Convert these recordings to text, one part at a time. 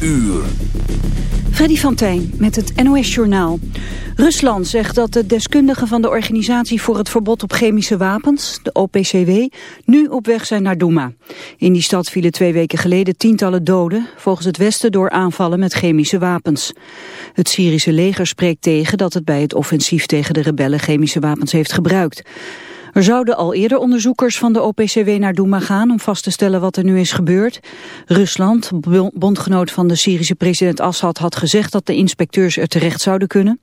uur. Freddy van met het NOS-journaal. Rusland zegt dat de deskundigen van de Organisatie voor het Verbod op Chemische Wapens, de OPCW, nu op weg zijn naar Douma. In die stad vielen twee weken geleden tientallen doden, volgens het Westen door aanvallen met chemische wapens. Het Syrische leger spreekt tegen dat het bij het offensief tegen de rebellen chemische wapens heeft gebruikt. Er zouden al eerder onderzoekers van de OPCW naar Douma gaan om vast te stellen wat er nu is gebeurd. Rusland, bondgenoot van de Syrische president Assad, had gezegd dat de inspecteurs er terecht zouden kunnen.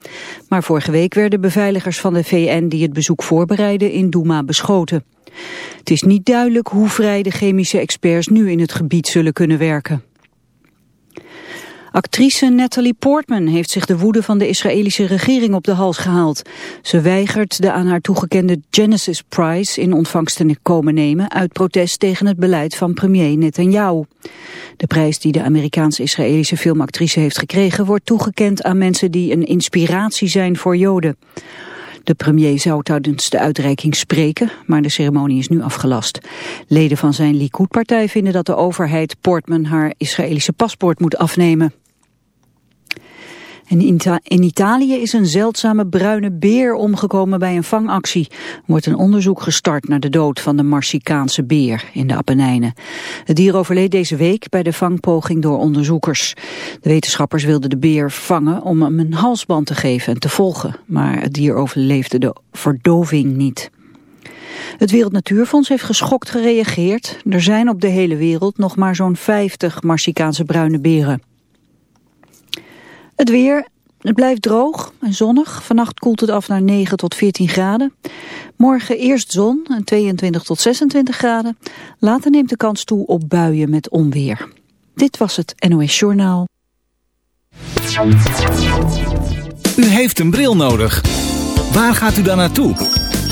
Maar vorige week werden beveiligers van de VN die het bezoek voorbereiden in Douma beschoten. Het is niet duidelijk hoe vrij de chemische experts nu in het gebied zullen kunnen werken. Actrice Natalie Portman heeft zich de woede van de Israëlische regering op de hals gehaald. Ze weigert de aan haar toegekende Genesis Prize in ontvangst te komen nemen uit protest tegen het beleid van premier Netanyahu. De prijs die de Amerikaanse-Israëlische filmactrice heeft gekregen wordt toegekend aan mensen die een inspiratie zijn voor Joden. De premier zou tijdens de uitreiking spreken, maar de ceremonie is nu afgelast. Leden van zijn Likud-partij vinden dat de overheid Portman haar Israëlische paspoort moet afnemen. En in, Italië is een zeldzame bruine beer omgekomen bij een vangactie. Er wordt een onderzoek gestart naar de dood van de Marsicaanse beer in de Appenijnen. Het dier overleed deze week bij de vangpoging door onderzoekers. De wetenschappers wilden de beer vangen om hem een halsband te geven en te volgen. Maar het dier overleefde de verdoving niet. Het Wereld Natuurfonds heeft geschokt gereageerd. Er zijn op de hele wereld nog maar zo'n 50 Marsicaanse bruine beren. Het weer, het blijft droog en zonnig. Vannacht koelt het af naar 9 tot 14 graden. Morgen eerst zon en 22 tot 26 graden. Later neemt de kans toe op buien met onweer. Dit was het NOS Journaal. U heeft een bril nodig. Waar gaat u dan naartoe?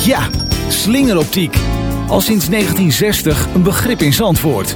Ja, slingeroptiek. Al sinds 1960 een begrip in Zandvoort.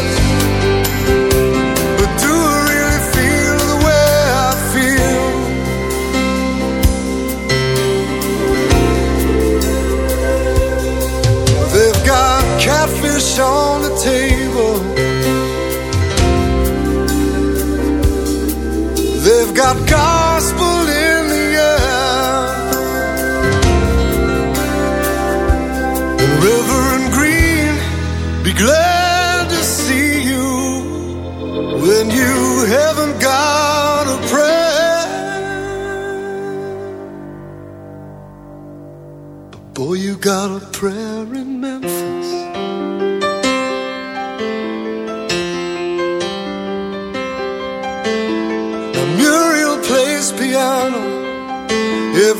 Got gospel in the air. Reverend Green, be glad to see you when you haven't got a prayer. But boy, you got a prayer in Memphis.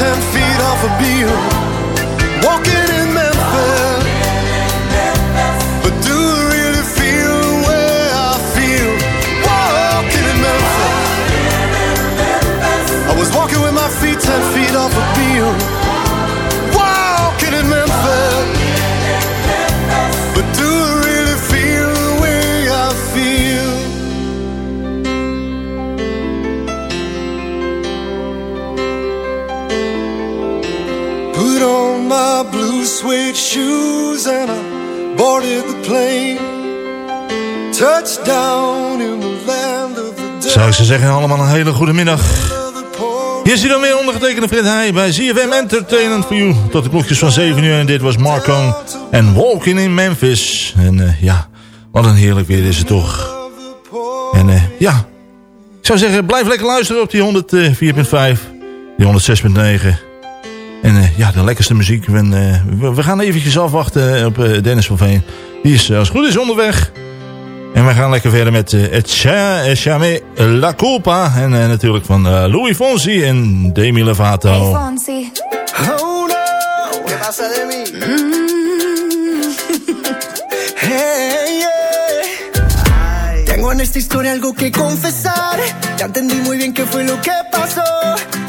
Ten feet off a beam. Walking in Memphis. But do I really feel the way I feel? Walking in Memphis. I was walking with my feet ten feet off a beam. Shoes and the plane. In the land of the Zou ik ze zeggen, allemaal een hele goede middag. Hier is hij dan weer ondergetekende Fred Heij bij ZFM Entertainment for You. Tot de klokjes van 7 uur en dit was Marco en Walking in Memphis. En eh, ja, wat een heerlijk weer is het toch. En eh, ja, ik zou zeggen, blijf lekker luisteren op die 104.5, die 106.9. En eh, ja, de lekkerste muziek. We, eh, we, we gaan eventjes afwachten op eh, Dennis van Veen. Die is als het goed is onderweg. En we gaan lekker verder met uh, Het Cha- Chamé La Culpa. En natuurlijk van Louis Fonsi en Demi Lovato. Fonsi. Oh no, ¿qué pasa de mí? Hey, yeah. Tengo en esta historia algo que confesar. Ya entendí muy bien qué fue lo que pasó.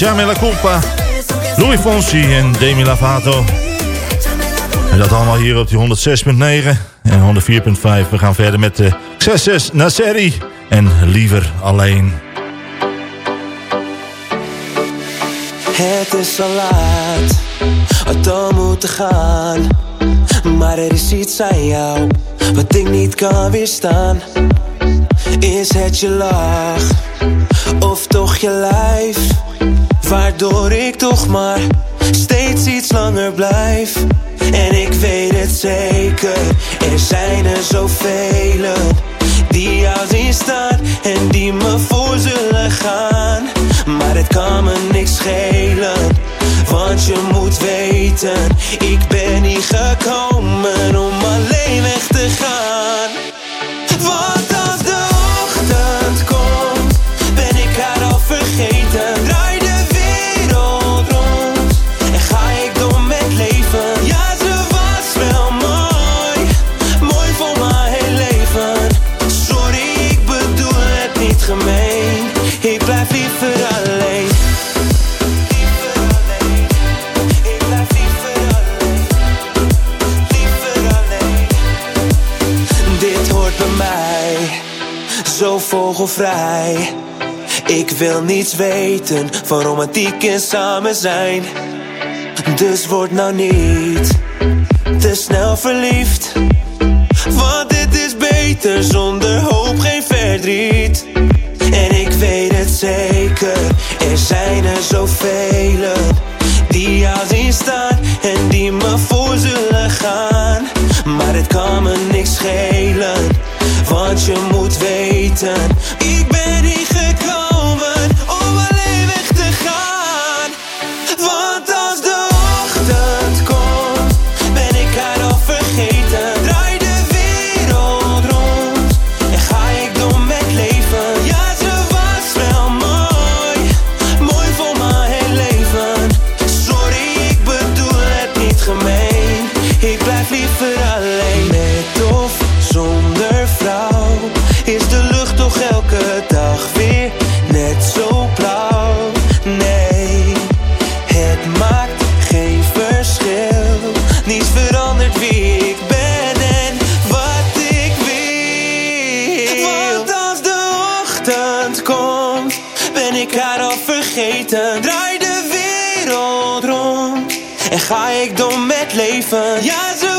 Jamie La Louis Fonsi en Demi Lovato. En dat allemaal hier op die 106.9 en 104.5. We gaan verder met de 66 Nasseri en Liever Alleen. Het is al laat, het dan moeten gaan. Maar er is iets aan jou, wat ik niet kan weerstaan. Is het je lach, of toch je lijf? Waardoor ik toch maar steeds iets langer blijf. En ik weet het zeker, er zijn er zoveel die jou zien staan en die me voor zullen gaan. Maar het kan me niks schelen, want je moet weten, ik ben niet gekomen om alleen weg te gaan. Vogelvrij. Ik wil niets weten van romantiek en samen zijn. Dus word nou niet te snel verliefd. Want dit is beter zonder hoop, geen verdriet. En ik weet het zeker, er zijn er zoveel die jou zien staan en die me voor zullen gaan. Maar het kan me niks schelen, want je moet weten, Niets verandert wie ik ben en wat ik wil. Want als de ochtend komt, ben ik haar al vergeten. Draai de wereld rond en ga ik door met leven. Ja, ze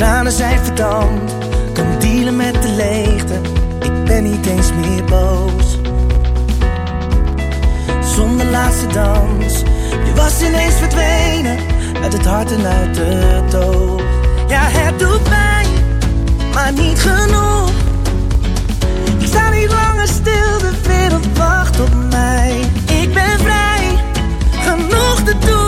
tranen zijn verdampt, kan dealen met de leegte. Ik ben niet eens meer boos. Zonder laatste dans, je was ineens verdwenen. Uit het hart en uit de dood. Ja, het doet pijn, maar niet genoeg. Ik sta niet langer stil, de wereld wacht op mij. Ik ben vrij, genoeg te doen.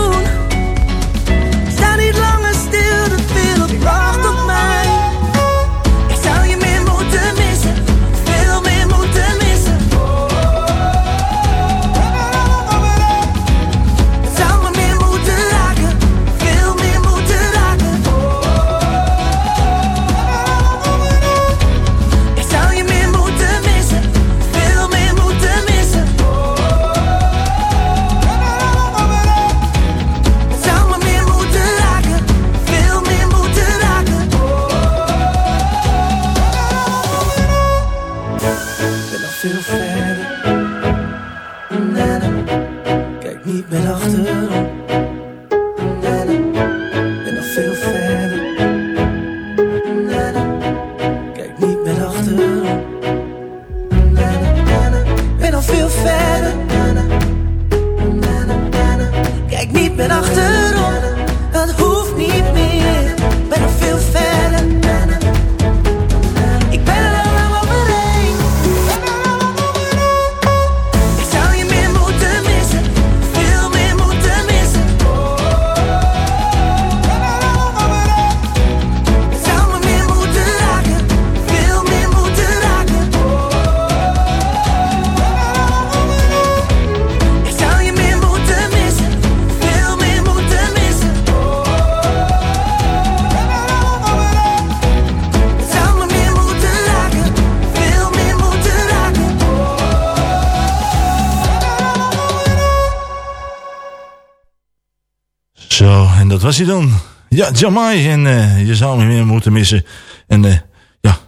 Dat was hij dan. Ja, Jamai. En uh, je zou hem weer moeten missen. En uh, ja,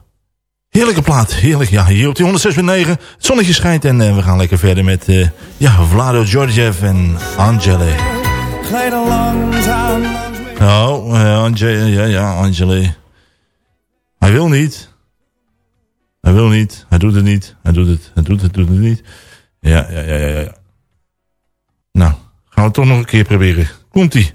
heerlijke plaat. Heerlijk. Ja, hier op die 106.9. Het zonnetje schijnt en uh, we gaan lekker verder met ja, Vlado Georgiev en Angele. Oh, Angele. Ja, ja, Angele. Hij wil niet. Hij wil niet. Hij doet het niet. Hij doet het. Hij doet het. Doet het niet. Ja, ja, ja, ja. ja. Nou, gaan we het toch nog een keer proberen. Komt-ie.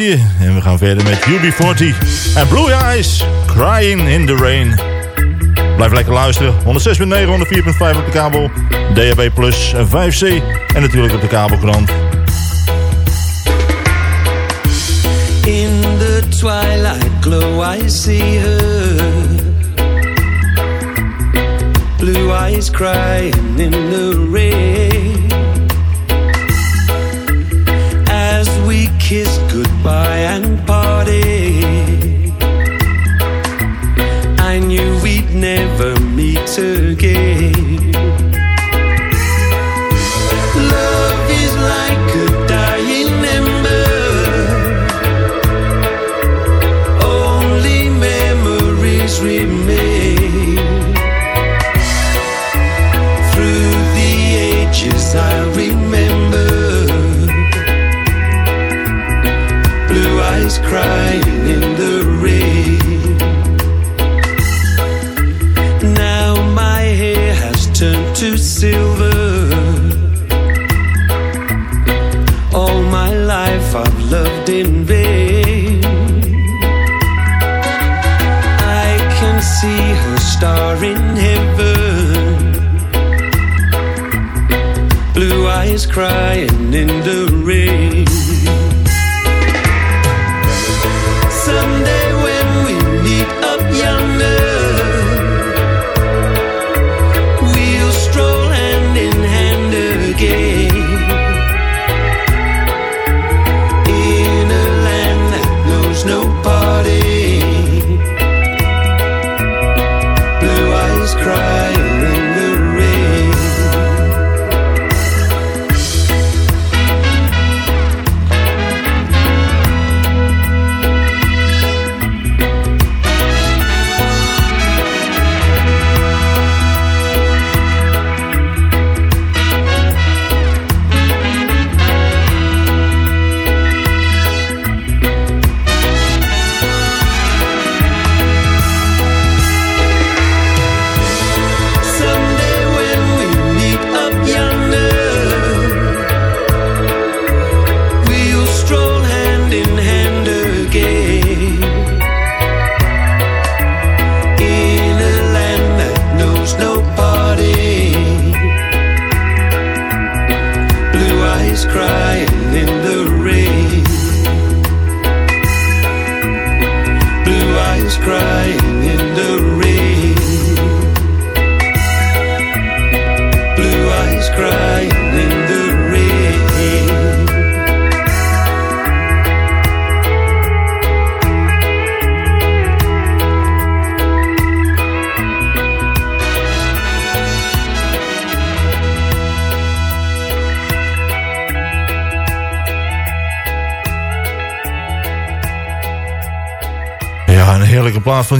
En we gaan verder met UB40 en Blue Eyes, Crying in the Rain. Blijf lekker luisteren. 106.9, 104.5 op de kabel. DAB Plus 5C. En natuurlijk op de kabelkrant. In the twilight glow I see her. Blue eyes crying in the rain. We kissed goodbye and party. I knew we'd never meet again.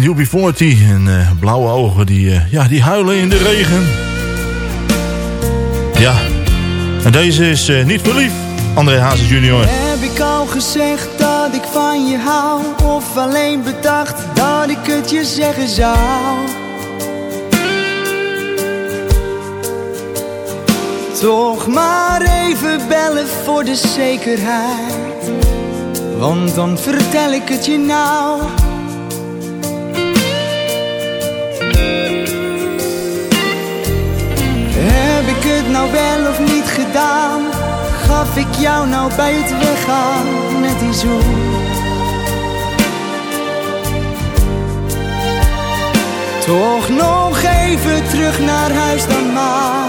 Van UB40. En eh, blauwe ogen die, eh, ja, die huilen in de regen. Ja, en deze is eh, niet verliefd. André Hazes junior. Heb ik al gezegd dat ik van je hou? Of alleen bedacht dat ik het je zeggen zou? Toch maar even bellen voor de zekerheid. Want dan vertel ik het je nou. Nou wel of niet gedaan? Gaf ik jou nou bij het weggaan met die zoen? Toch nog even terug naar huis dan maar.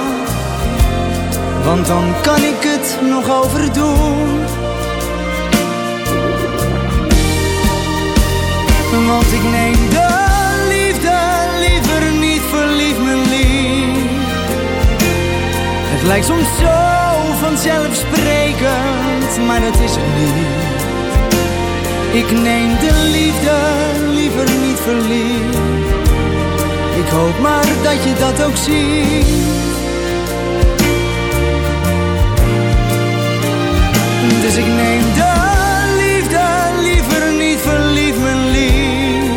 Want dan kan ik het nog overdoen. Want ik neem de Het lijkt soms zo vanzelfsprekend, maar dat is het niet. Ik neem de liefde liever niet verliefd. Ik hoop maar dat je dat ook ziet. Dus ik neem de liefde liever niet verliefd, mijn lief.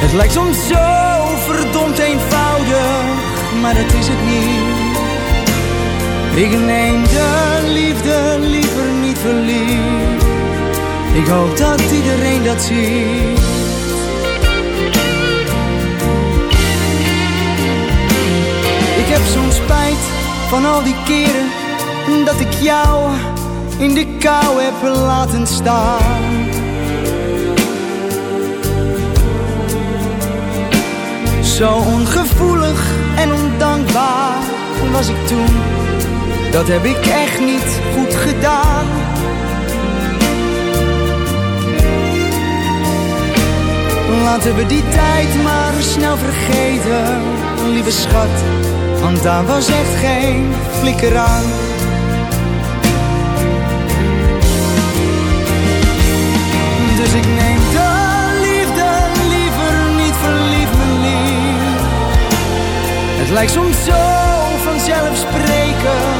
Het lijkt soms zo verdomd eenvoudig, maar dat is het niet. Ik neem de liefde liever niet verliefd. Ik hoop dat iedereen dat ziet. Ik heb zo'n spijt van al die keren dat ik jou in de kou heb laten staan. Zo ongevoelig en ondankbaar was ik toen. Dat heb ik echt niet goed gedaan. Laten we die tijd maar snel vergeten, lieve schat. Want daar was echt geen flikker aan. Dus ik neem de liefde liever niet verliefd, mijn lief. Het lijkt soms zo vanzelfsprekend,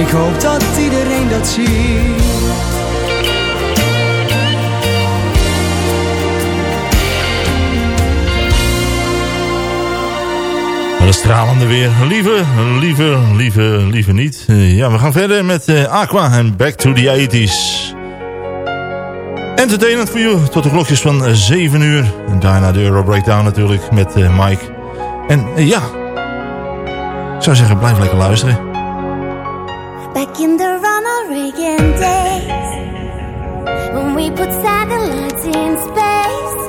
Ik hoop dat iedereen dat ziet. Wat stralende weer. Lieve, lieve, lieve, lieve niet. Uh, ja, we gaan verder met uh, Aqua en Back to the 80s. Entertainment voor you tot de klokjes van 7 uur. En daarna de Euro Breakdown natuurlijk met Mike. En ja, ik zou zeggen, blijf lekker luisteren. In the Ronald Reagan days. When we put satellites in space.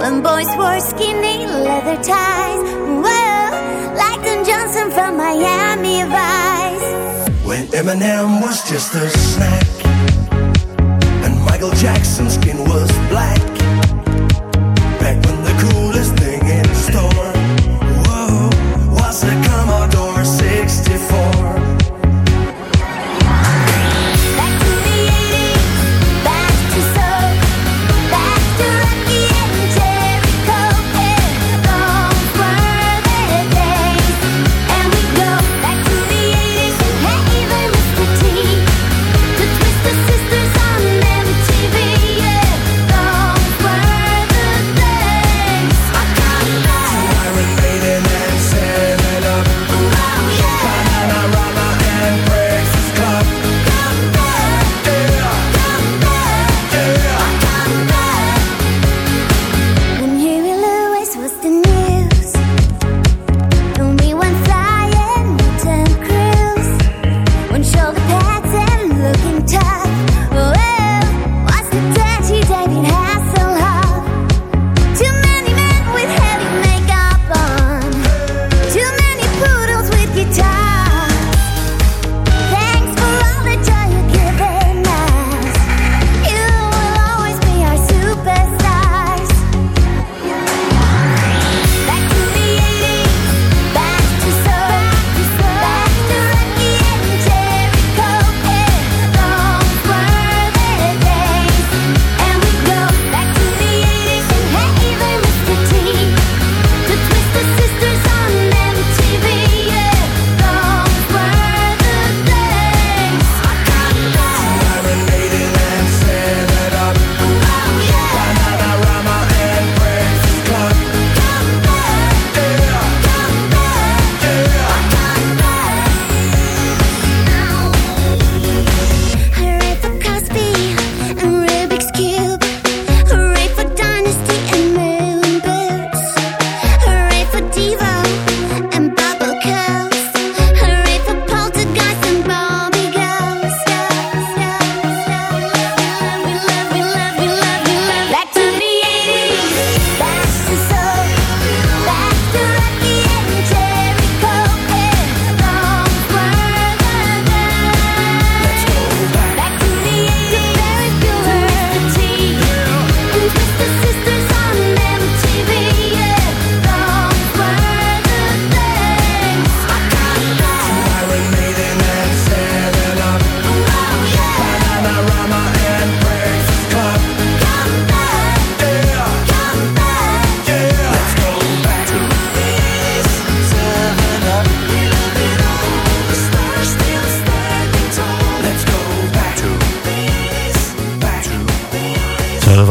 When boys wore skinny leather ties. Well, like Don Johnson from Miami Vice. When Eminem was just a snack. And Michael Jackson's skin was black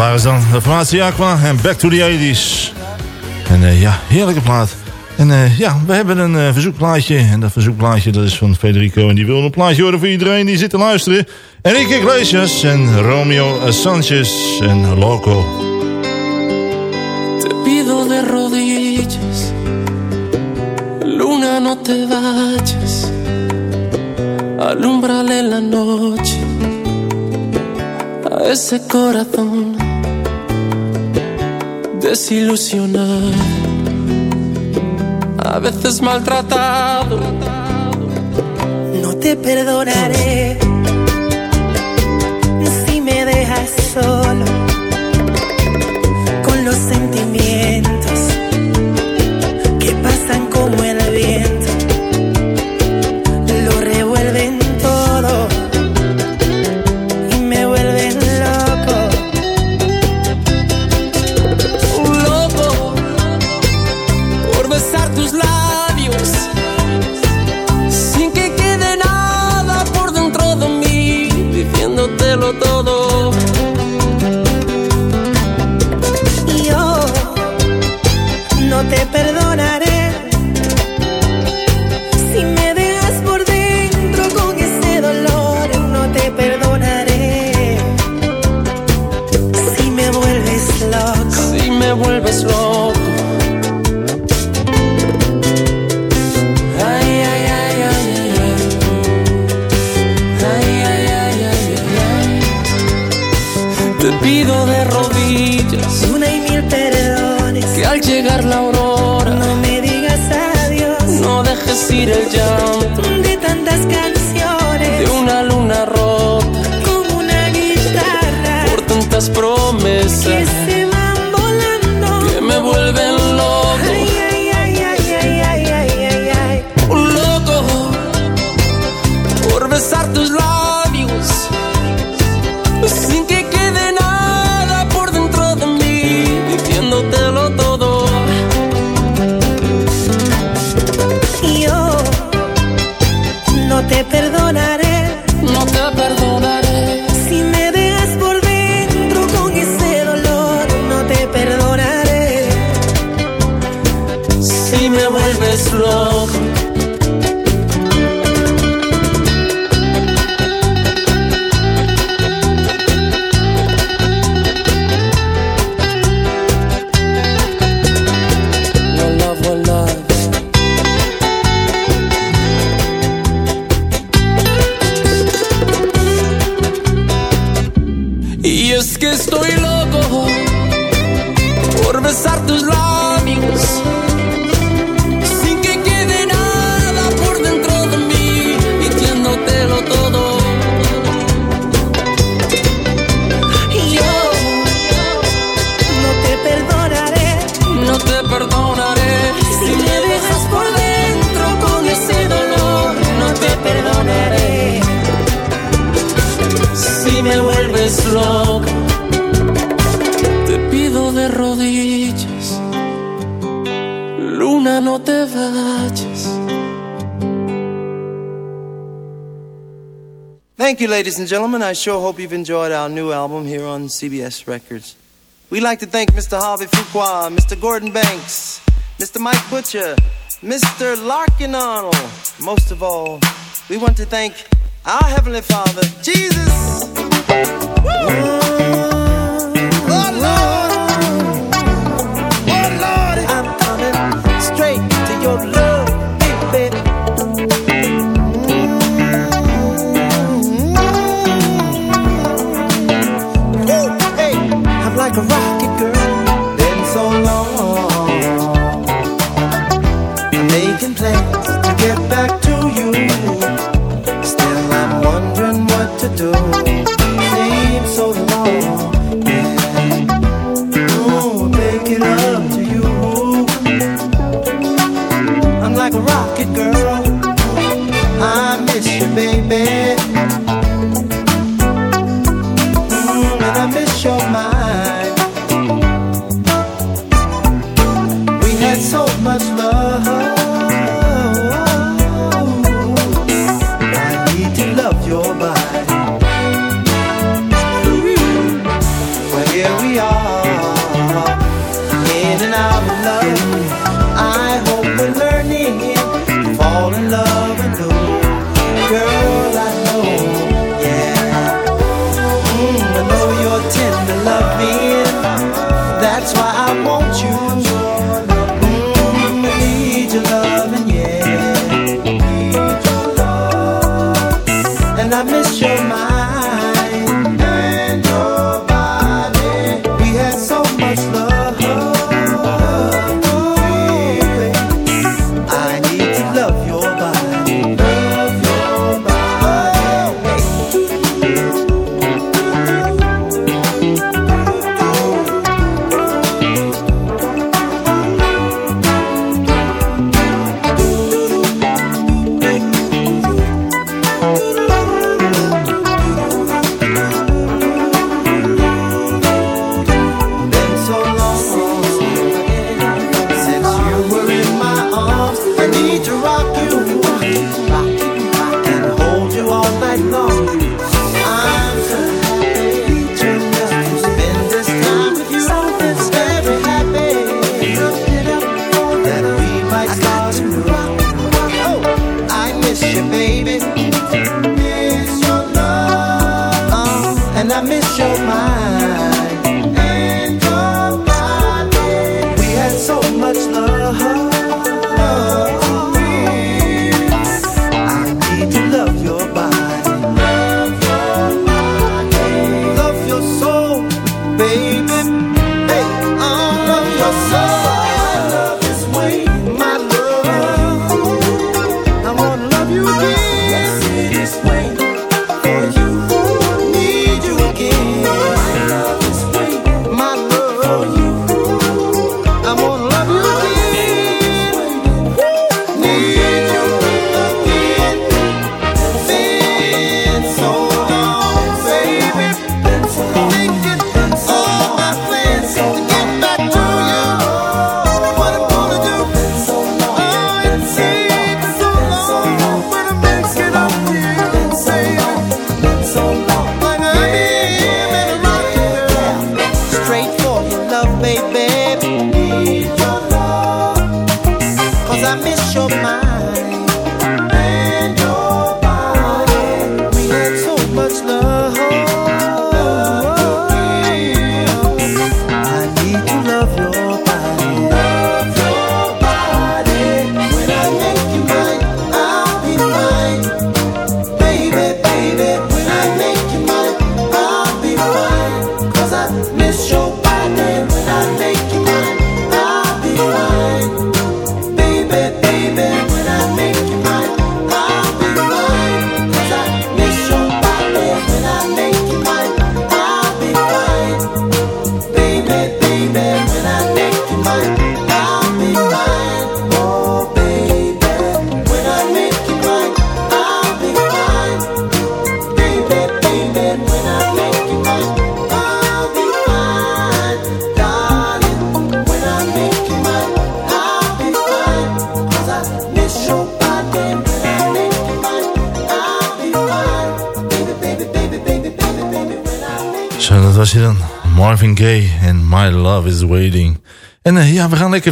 waren ze dan, de formatie Aqua en Back to the 80s. En eh, ja, heerlijke plaat. En eh, ja, we hebben een eh, verzoekplaatje. En dat verzoekplaatje dat is van Federico. En die wil een plaatje horen voor iedereen die zit te luisteren. Enrique Iglesias en Romeo Sanchez en Loco. Te pido de rodillas. Luna no te vayas. Alumbrale la noche. A ese corazón. desilusionado, a veces maltratado. No te perdonaré Thank you, ladies and gentlemen. I sure hope you've enjoyed our new album here on CBS Records. We'd like to thank Mr. Harvey Fuqua, Mr. Gordon Banks, Mr. Mike Butcher, Mr. Larkin Arnold. Most of all, we want to thank our Heavenly Father, Jesus. Woo!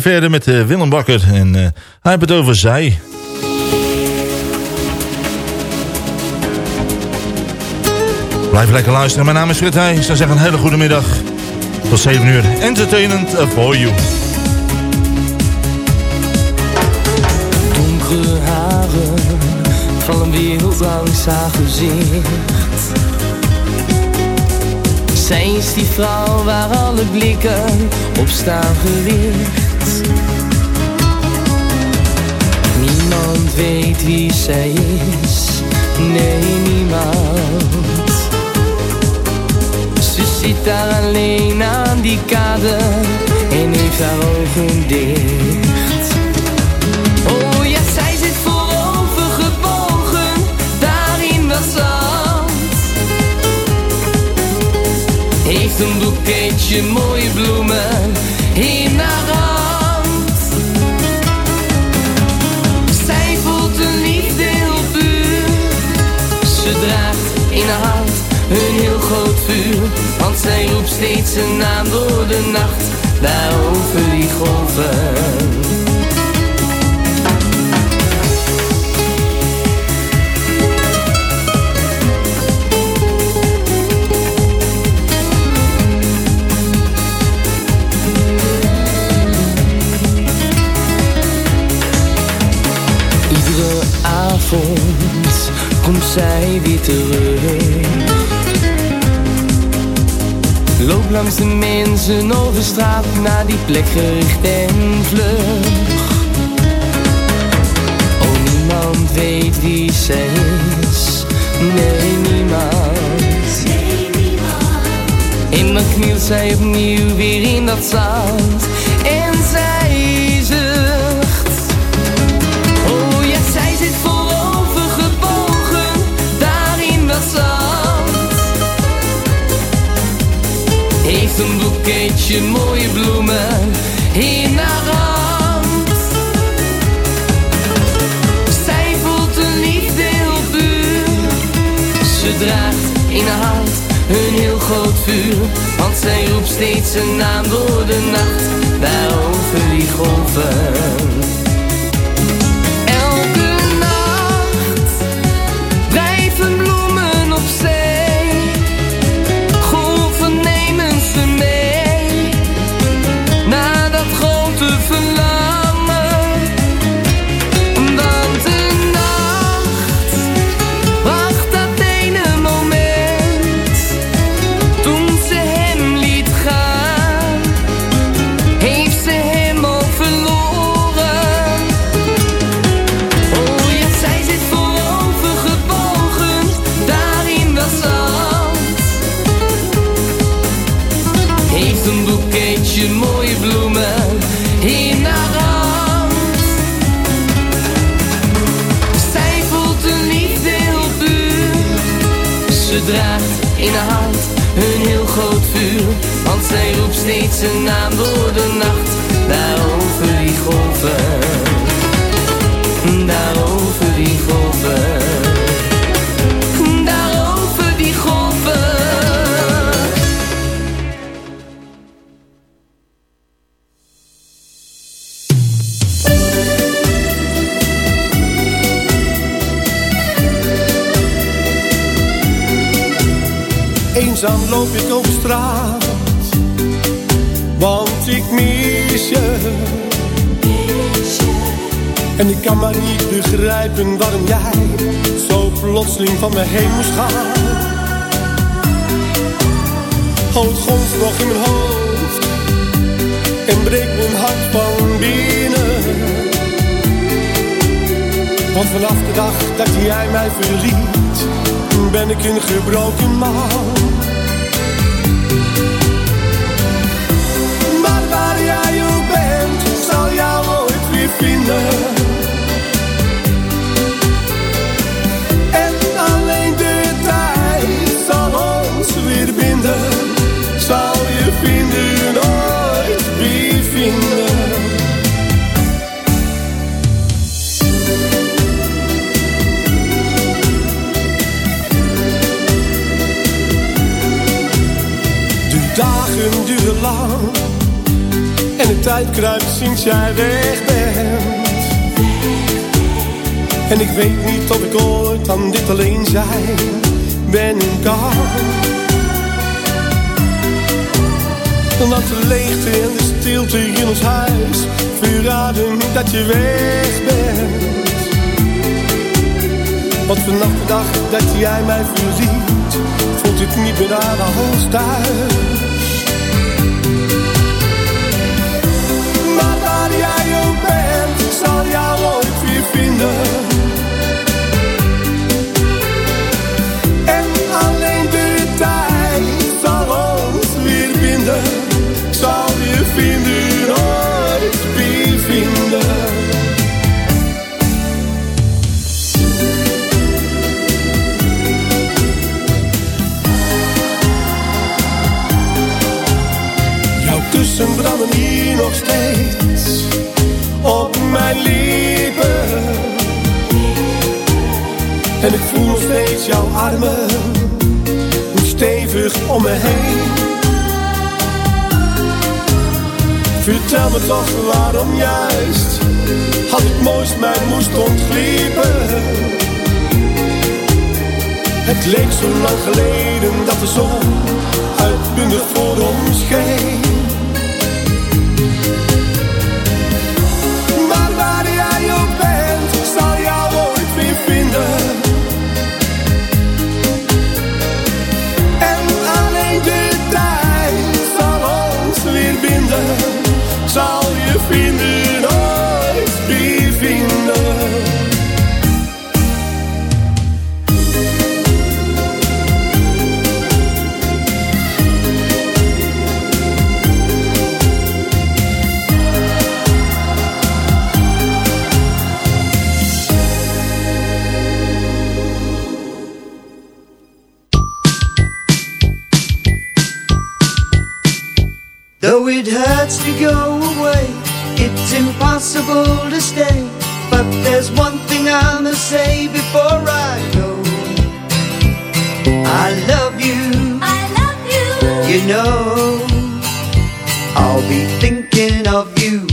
Verder met eh, Willem Bakker. En eh, hij heeft het over zij. Blijf lekker luisteren. Mijn naam is Frit Heij. Ik zou zeggen een hele goede middag. Tot 7 uur. Entertainment for you. Donkere haren vallen wild langs haar gezicht. Zij is die vrouw waar alle blikken op staan gericht. Niemand weet wie zij is, nee niemand. Ze zit daar alleen aan die kade en heeft haar ogen dicht. Oh ja, zij zit voorover gebogen, daar in dat zand. Heeft een boeketje mooie bloemen in haar. Een heel groot vuur. Want zij roept steeds een naam door de nacht, daar over die golven. Zij weer terug. Loop langs de mensen over straat naar die plek gericht en vlug. Oh, niemand weet wie zij is. Nee, niemand. En dan knielt zij opnieuw weer in dat zand. Een boeketje mooie bloemen in haar hand. Zij voelt een liefde heel puur. Ze draagt in haar hand een heel groot vuur. Want zij roept steeds een naam door de nacht, daar over die golven. Steeds een naam door de nacht. Daar over die golven, daar over die golven. Daar over die golven. Eenzaam loop ik op ik mis je. En ik kan maar niet begrijpen waarom jij zo plotseling van me heen moest gaan. Oh, het nog in mijn hoofd en breekt mijn hart van binnen. Want vanaf de dag dat jij mij verliet, ben ik een gebroken man. Ooit weer tijd kruipt sinds jij weg bent. En ik weet niet of ik ooit aan dit alleen zijn ben kan. Dat de leegte en de stilte in ons huis verraden dat je weg bent. Want vanaf de dag dat jij mij verliet, voelt het niet meer aan als thuis. Zal jou ooit weer vinden. En alleen de tijd zal ons weer binden. Zal je vinden, ooit weer vinden. Jouw kussen branden hier nog steeds op mijn lippen. En ik voel nog steeds jouw armen stevig om me heen. Vertel me toch waarom juist had ik mooist mij moest ontgliepen. Het leek zo lang geleden dat de zon uitbundig voor ons scheen. Vinden. To go away, it's impossible to stay. But there's one thing I must say before I go. I love you. I love you. You know, I'll be thinking of you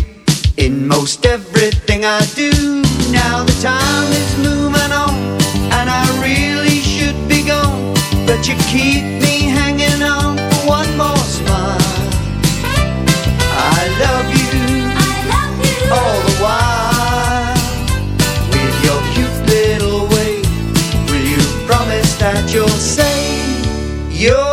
in most everything I do. Now the time is moving on, and I really should be gone. But you keep that you'll say your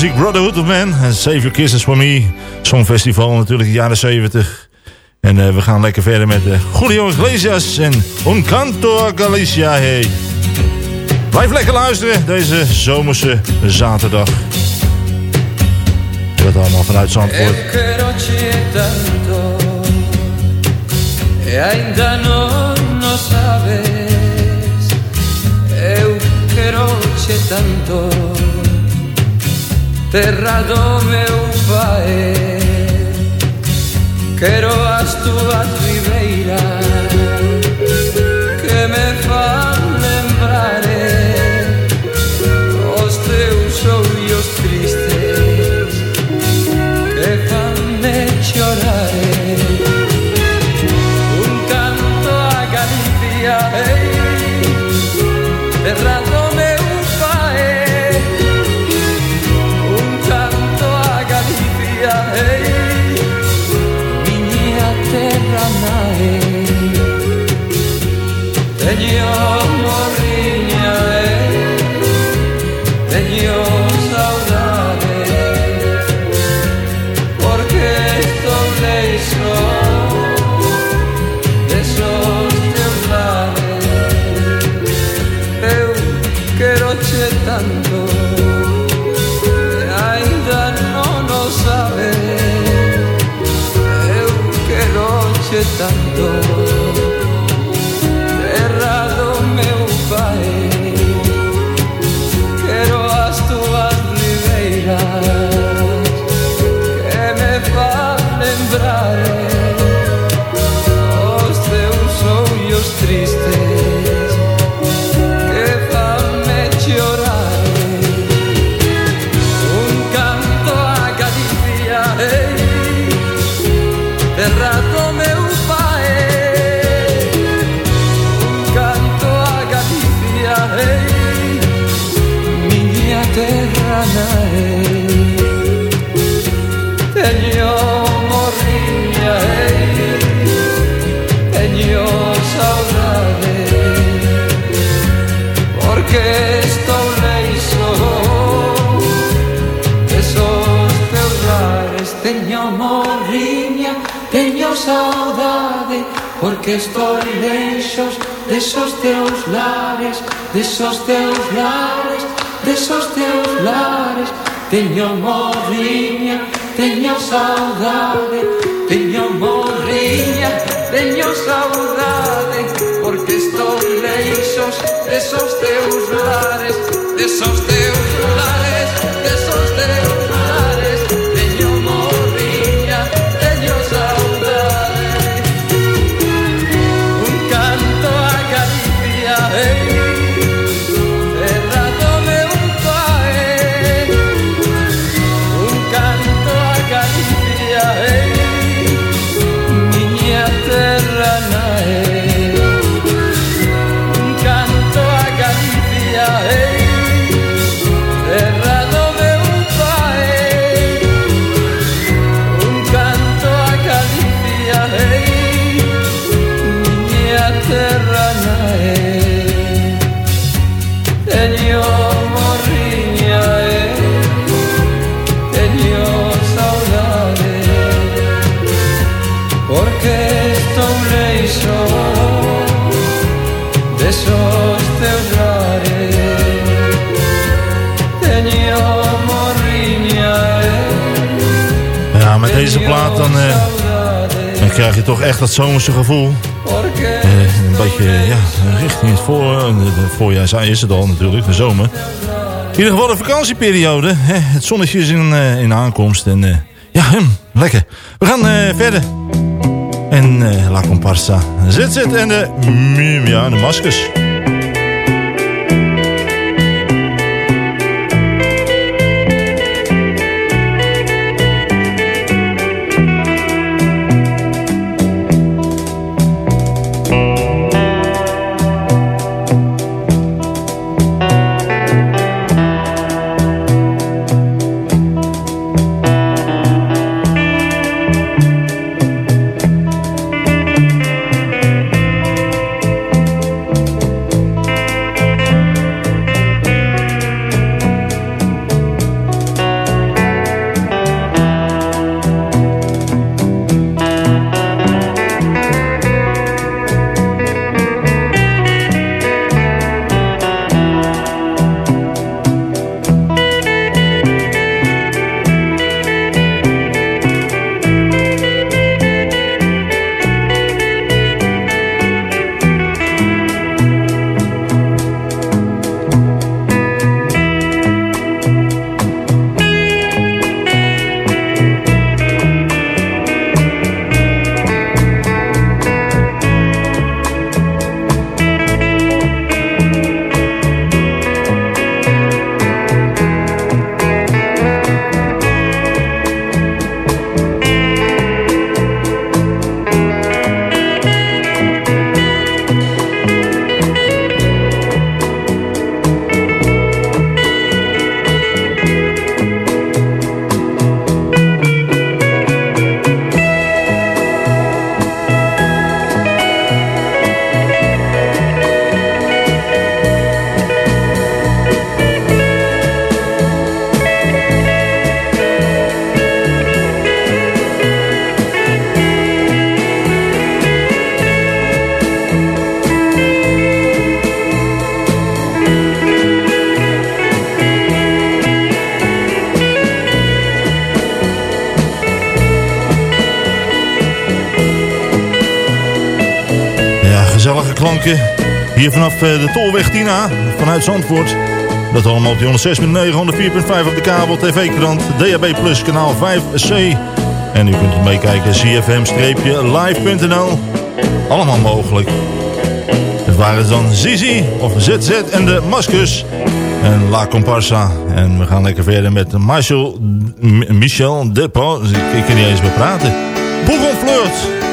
muziek Brotherhood of Man en Save Your Kisses For Me. Songfestival natuurlijk, de jaren 70. En eh, we gaan lekker verder met uh, Julio Galicia's en Un Canto a Galicia. Hey. Blijf lekker luisteren deze zomerse zaterdag. Dat allemaal vanuit Zandvoort. tanto terra do meu pai. Quero as túas ribeiras. tanto. toch echt dat zomerse gevoel. Uh, een beetje ja, richting het voor, eh, voorjaar is het al natuurlijk, de zomer. In ieder geval de vakantieperiode. Hè? Het zonnetje is in, eh, in aankomst. En ja, lekker. We gaan verder. En La Comparsa. Zit, zit en de, mm, ja, de maskers. Vanaf eh, de Tolweg Tina, vanuit Zandvoort. Dat allemaal op die 106.9, 104.5 op de kabel, tv-krant, Plus, kanaal 5C. En u kunt meekijken, cfm-live.nl. Allemaal mogelijk. Het waren dan Zizi of ZZ en de Maskus en La Comparsa. En we gaan lekker verder met Michel, Michel Depot. Ik, kan niet eens meer praten. Bougon Flirt.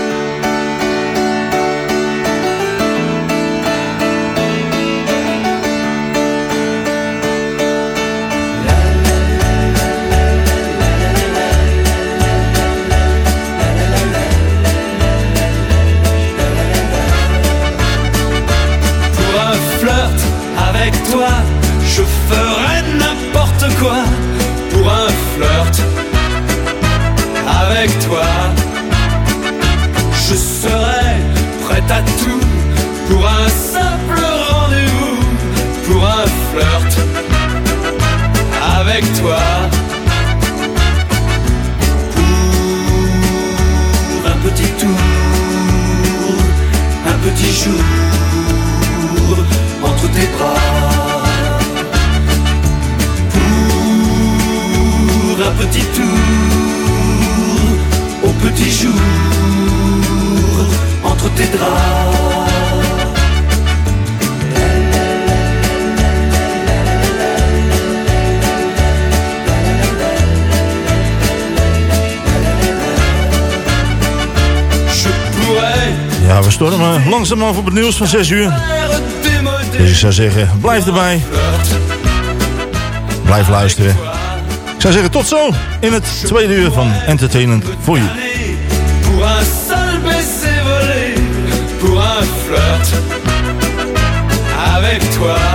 Langzaam af op het nieuws van 6 uur. Dus ik zou zeggen, blijf erbij. Blijf luisteren. Ik zou zeggen, tot zo in het tweede uur van Entertainment for You. Avec toi